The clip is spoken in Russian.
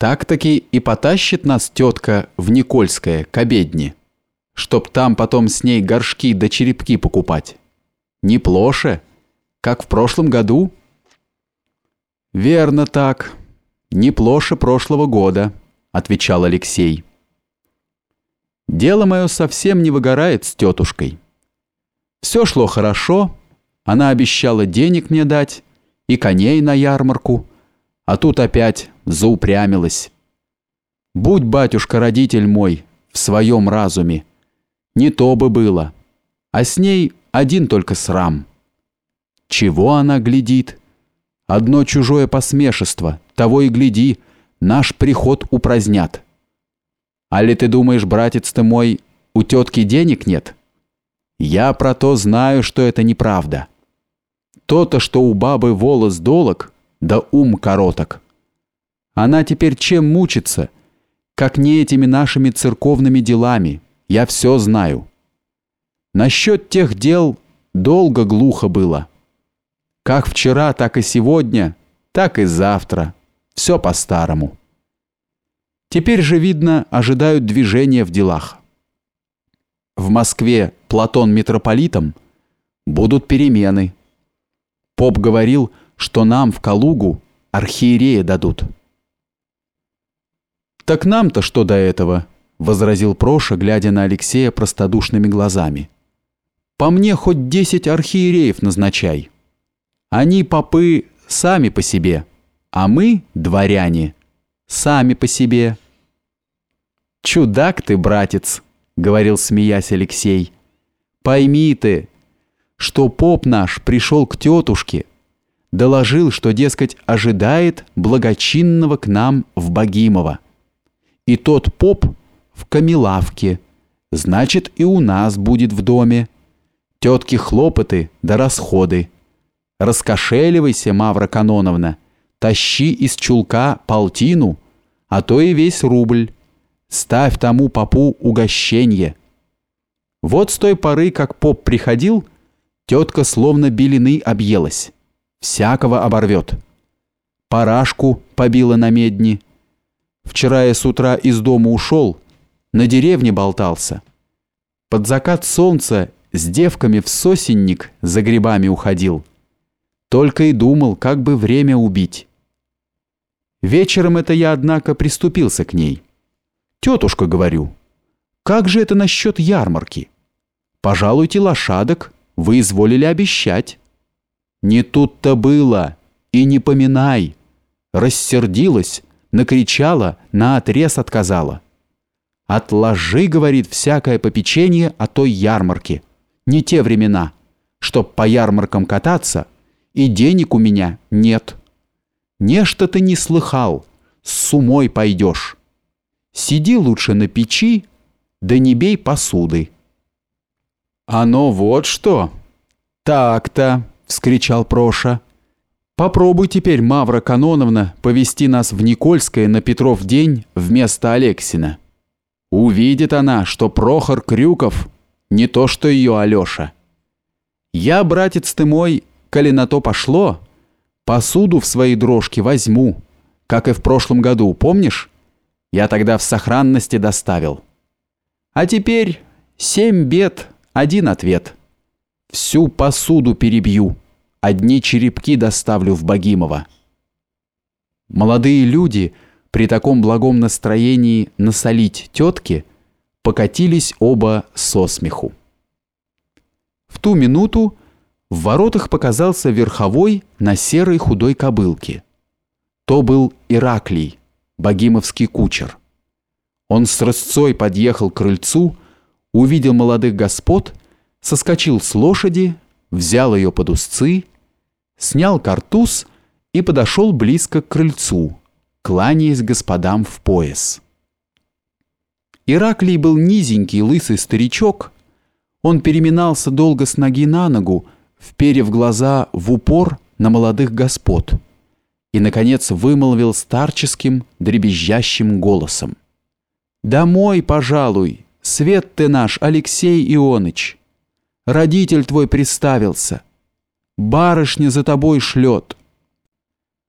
Так-таки и потащит нас тетка в Никольское к обедне, чтоб там потом с ней горшки да черепки покупать. Не плоше, как в прошлом году. Верно так, не плоше прошлого года, отвечал Алексей. Дело мое совсем не выгорает с тетушкой. Все шло хорошо, она обещала денег мне дать и коней на ярмарку, а тут опять заупрямилась. Будь, батюшка, родитель мой, в своем разуме, не то бы было, а с ней один только срам. Чего она глядит? Одно чужое посмешество, того и гляди, наш приход упразднят. А ли ты думаешь, братец ты мой, у тетки денег нет? Я про то знаю, что это неправда. То-то, что у бабы волос долог, да ум короток. Она теперь чем мучится, как не этими нашими церковными делами, я все знаю. Насчет тех дел долго глухо было. Как вчера, так и сегодня, так и завтра. Все по-старому. Теперь же, видно, ожидают движения в делах. В Москве Платон митрополитом будут перемены. Поп говорил, что нам в Калугу архиерея дадут. «Так нам-то что до этого?» — возразил Проша, глядя на Алексея простодушными глазами. «По мне хоть десять архиереев назначай. Они, попы, сами по себе, а мы, дворяне, сами по себе». «Чудак ты, братец!» — говорил, смеясь Алексей. «Пойми ты, что поп наш пришел к тетушке, доложил, что, дескать, ожидает благочинного к нам в Богимово. И тот поп в Камилавке, значит, и у нас будет в доме. Тетки хлопоты да расходы. Раскошеливайся, Мавра Каноновна, тащи из чулка полтину, а то и весь рубль. Ставь тому попу угощенье. Вот с той поры, как поп приходил, тетка словно белины объелась. Всякого оборвет. Парашку побила на медни. Вчера я с утра из дома ушел, на деревне болтался. Под закат солнца с девками в сосенник за грибами уходил. Только и думал, как бы время убить. Вечером это я, однако, приступился к ней. «Тетушка, — говорю, — как же это насчет ярмарки? Пожалуйте лошадок, вы изволили обещать». «Не тут-то было, и не поминай!» Рассердилась, накричала, наотрез отказала. «Отложи, — говорит, — всякое попечение о той ярмарке. Не те времена. Чтоб по ярмаркам кататься, и денег у меня нет. Нечто ты не слыхал, с умой пойдешь». Сиди лучше на печи, да не бей посуды. Оно вот что. Так-то, вскричал Проша. Попробуй теперь, Мавра Каноновна, повести нас в Никольское на Петров день вместо Алексина. Увидит она, что Прохор Крюков не то что ее Алеша. Я, братец ты мой, коли на то пошло, посуду в свои дрожки возьму, как и в прошлом году, помнишь? я тогда в сохранности доставил. А теперь семь бед, один ответ. Всю посуду перебью, одни черепки доставлю в Богимово. Молодые люди при таком благом настроении насолить тетке покатились оба со смеху. В ту минуту в воротах показался верховой на серой худой кобылке. То был Ираклий, богимовский кучер. Он с рысцой подъехал к крыльцу, увидел молодых господ, соскочил с лошади, взял ее под узцы, снял картуз и подошел близко к крыльцу, кланяясь господам в пояс. Ираклий был низенький лысый старичок, он переминался долго с ноги на ногу, вперев глаза в упор на молодых господ – и, наконец, вымолвил старческим, дребезжащим голосом. «Домой, пожалуй, свет ты наш, Алексей Ионыч. Родитель твой приставился. Барышня за тобой шлет,